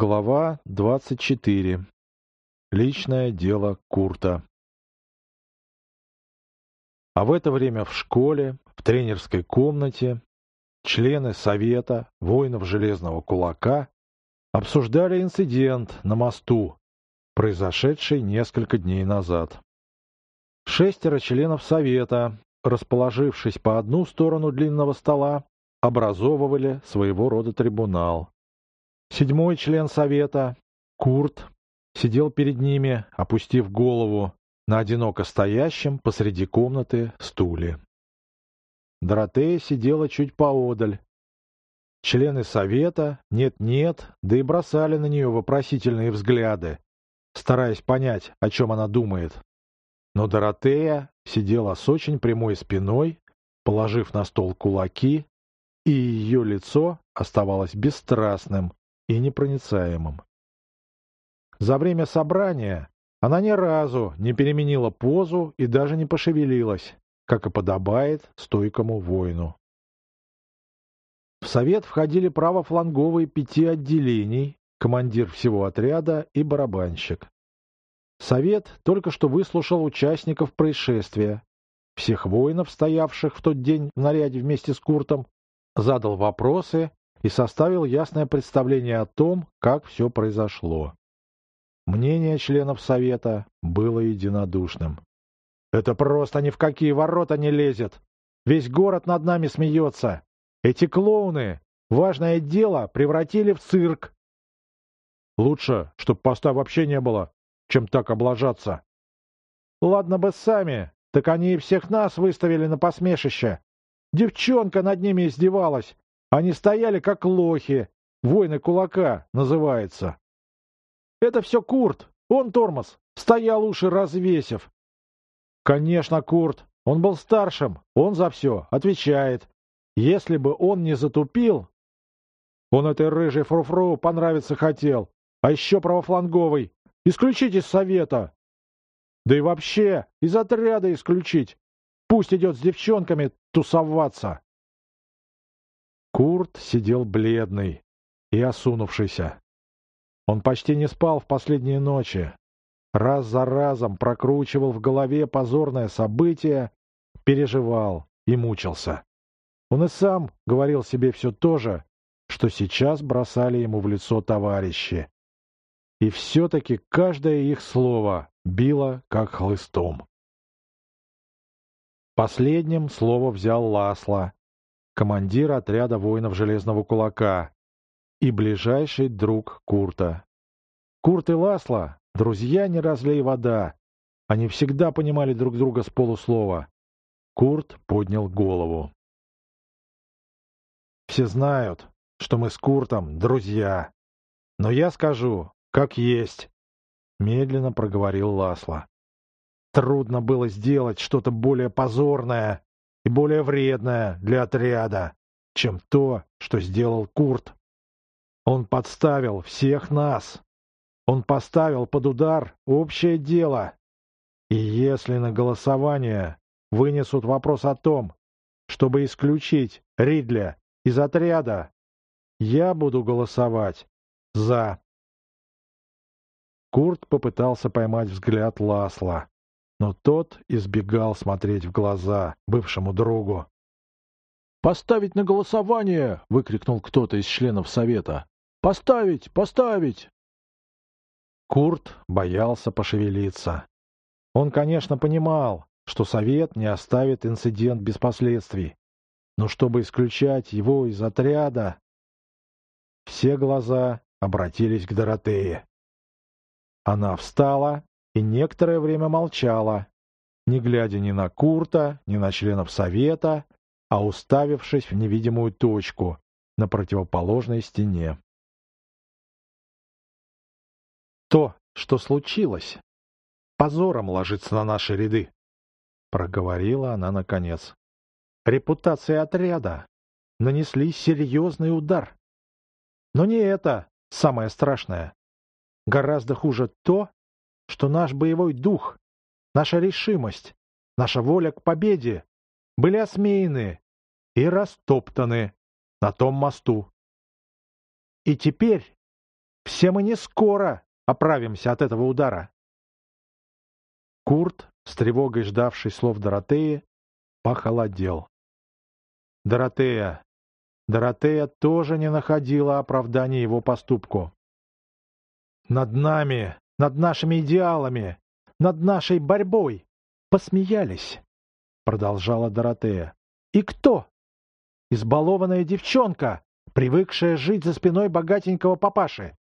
Глава 24. Личное дело Курта. А в это время в школе, в тренерской комнате, члены Совета воинов Железного Кулака обсуждали инцидент на мосту, произошедший несколько дней назад. Шестеро членов Совета, расположившись по одну сторону длинного стола, образовывали своего рода трибунал. Седьмой член совета, Курт, сидел перед ними, опустив голову на одиноко стоящем посреди комнаты стуле. Доротея сидела чуть поодаль. Члены совета нет-нет, да и бросали на нее вопросительные взгляды, стараясь понять, о чем она думает. Но Доротея сидела с очень прямой спиной, положив на стол кулаки, и ее лицо оставалось бесстрастным, и непроницаемым. За время собрания она ни разу не переменила позу и даже не пошевелилась, как и подобает стойкому воину. В совет входили правофланговые пяти отделений, командир всего отряда и барабанщик. Совет только что выслушал участников происшествия, всех воинов, стоявших в тот день в наряде вместе с Куртом, задал вопросы и составил ясное представление о том, как все произошло. Мнение членов Совета было единодушным. «Это просто ни в какие ворота не лезет! Весь город над нами смеется! Эти клоуны важное дело превратили в цирк!» «Лучше, чтоб поста вообще не было, чем так облажаться!» «Ладно бы сами, так они и всех нас выставили на посмешище! Девчонка над ними издевалась, они стояли как лохи. Войны кулака называется. Это все Курт. Он тормоз. Стоял уши развесив. Конечно, Курт. Он был старшим. Он за все отвечает. Если бы он не затупил... Он этой рыжей фруфру понравиться хотел. А еще правофланговый. Исключить из совета. Да и вообще, из отряда исключить. Пусть идет с девчонками тусоваться. Курт сидел бледный и осунувшийся. Он почти не спал в последние ночи. Раз за разом прокручивал в голове позорное событие, переживал и мучился. Он и сам говорил себе все то же, что сейчас бросали ему в лицо товарищи. И все-таки каждое их слово било как хлыстом. Последним слово взял Ласло, командир отряда воинов Железного Кулака и ближайший друг Курта. Курт и Ласло — друзья не разлей вода. Они всегда понимали друг друга с полуслова. Курт поднял голову. «Все знают, что мы с Куртом друзья. Но я скажу, как есть», — медленно проговорил Ласло. «Трудно было сделать что-то более позорное, и более вредное для отряда, чем то, что сделал Курт. Он подставил всех нас. Он поставил под удар общее дело. И если на голосование вынесут вопрос о том, чтобы исключить Ридля из отряда, я буду голосовать «за». Курт попытался поймать взгляд Ласла но тот избегал смотреть в глаза бывшему другу. «Поставить на голосование!» — выкрикнул кто-то из членов совета. «Поставить! Поставить!» Курт боялся пошевелиться. Он, конечно, понимал, что совет не оставит инцидент без последствий, но чтобы исключать его из отряда... Все глаза обратились к Доротее. Она встала и некоторое время молчала, не глядя ни на Курта, ни на членов совета, а уставившись в невидимую точку на противоположной стене. То, что случилось, позором ложится на наши ряды, — проговорила она наконец. Репутации отряда нанесли серьезный удар. Но не это самое страшное. Гораздо хуже то, что наш боевой дух, наша решимость, наша воля к победе были осмеяны и растоптаны на том мосту. И теперь Все мы не скоро оправимся от этого удара. Курт, с тревогой ждавший слов Доротеи, похолодел. Доротея. Доротея тоже не находила оправдания его поступку. «Над нами, над нашими идеалами, над нашей борьбой посмеялись», — продолжала Доротея. «И кто? Избалованная девчонка, привыкшая жить за спиной богатенького папаши.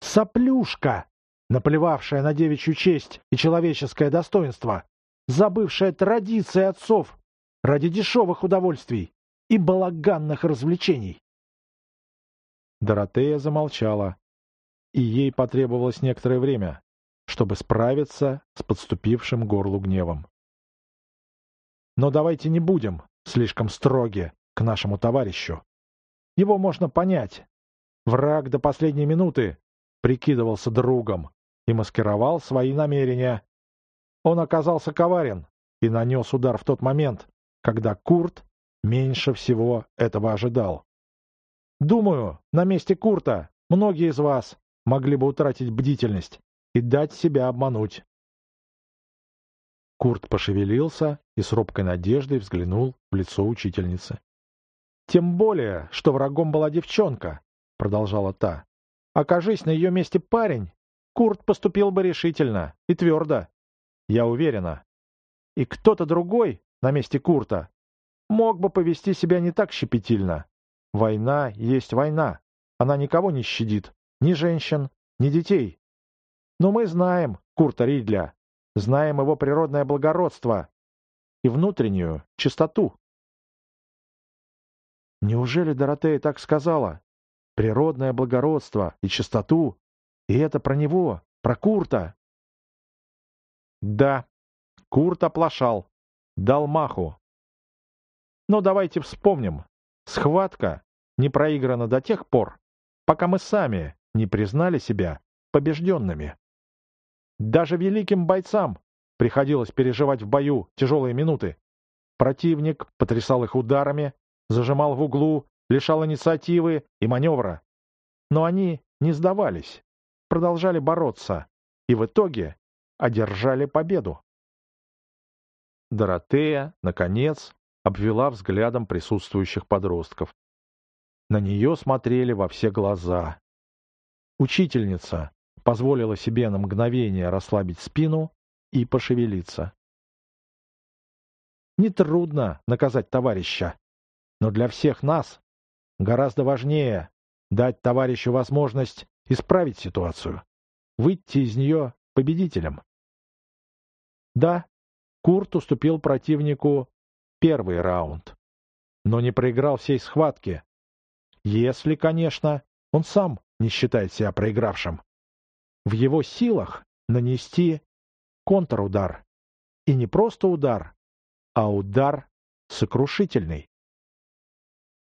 Соплюшка, наплевавшая на девичью честь и человеческое достоинство, забывшая традиции отцов ради дешевых удовольствий и балаганных развлечений. Доротея замолчала, и ей потребовалось некоторое время, чтобы справиться с подступившим горлу гневом. Но давайте не будем слишком строги к нашему товарищу. Его можно понять. Враг до последней минуты прикидывался другом и маскировал свои намерения. Он оказался коварен и нанес удар в тот момент, когда Курт меньше всего этого ожидал. Думаю, на месте Курта многие из вас могли бы утратить бдительность и дать себя обмануть. Курт пошевелился и с робкой надеждой взглянул в лицо учительницы. «Тем более, что врагом была девчонка», — продолжала та. «Окажись на ее месте парень, Курт поступил бы решительно и твердо. Я уверена. И кто-то другой на месте Курта мог бы повести себя не так щепетильно. Война есть война. Она никого не щадит. Ни женщин, ни детей. Но мы знаем Курта Ридля. Знаем его природное благородство и внутреннюю чистоту. Неужели Доротея так сказала? Природное благородство и чистоту и это про него, про Курта. Да, Курт оплошал, дал маху. Но давайте вспомним. Схватка не проиграна до тех пор, пока мы сами не признали себя побежденными. Даже великим бойцам приходилось переживать в бою тяжелые минуты. Противник потрясал их ударами, зажимал в углу, лишал инициативы и маневра. Но они не сдавались продолжали бороться и в итоге одержали победу. Доротея, наконец, обвела взглядом присутствующих подростков. На нее смотрели во все глаза. Учительница позволила себе на мгновение расслабить спину и пошевелиться. Нетрудно наказать товарища, но для всех нас гораздо важнее дать товарищу возможность исправить ситуацию, выйти из нее победителем. Да, Курт уступил противнику первый раунд, но не проиграл всей схватки. Если, конечно, он сам не считает себя проигравшим. В его силах нанести контрудар. И не просто удар, а удар сокрушительный.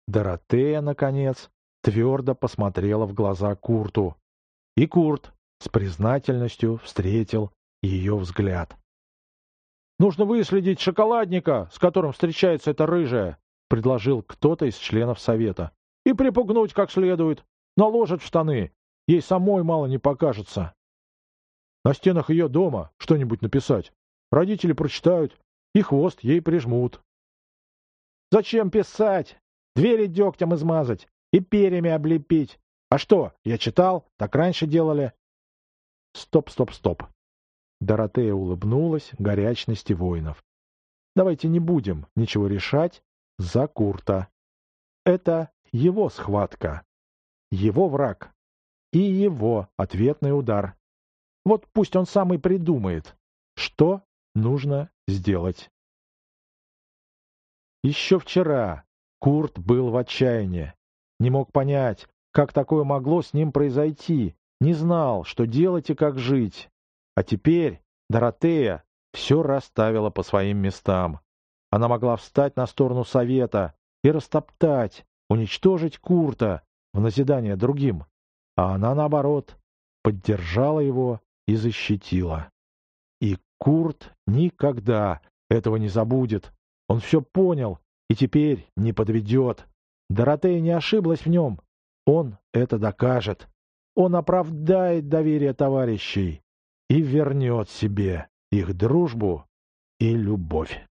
Доротея, наконец, твердо посмотрела в глаза Курту. И Курт с признательностью встретил ее взгляд. «Нужно выследить шоколадника, с которым встречается эта рыжая», — предложил кто-то из членов совета. «И припугнуть как следует. Наложат в штаны. Ей самой мало не покажется. На стенах ее дома что-нибудь написать. Родители прочитают, и хвост ей прижмут». «Зачем писать? Двери дегтем измазать и перьями облепить. А что, я читал, так раньше делали. Стоп, стоп, стоп. Доротея улыбнулась горячности воинов. Давайте не будем ничего решать за Курта. Это его схватка, его враг и его ответный удар. Вот пусть он сам и придумает, что нужно сделать. Еще вчера Курт был в отчаянии. Не мог понять, как такое могло с ним произойти, не знал, что делать и как жить. А теперь Доротея все расставила по своим местам. Она могла встать на сторону совета и растоптать, уничтожить Курта в назидание другим. А она, наоборот, поддержала его и защитила. И Курт никогда этого не забудет. Он все понял и теперь не подведет. Доротея не ошиблась в нем. Он это докажет. он оправдает доверие товарищей и вернет себе их дружбу и любовь.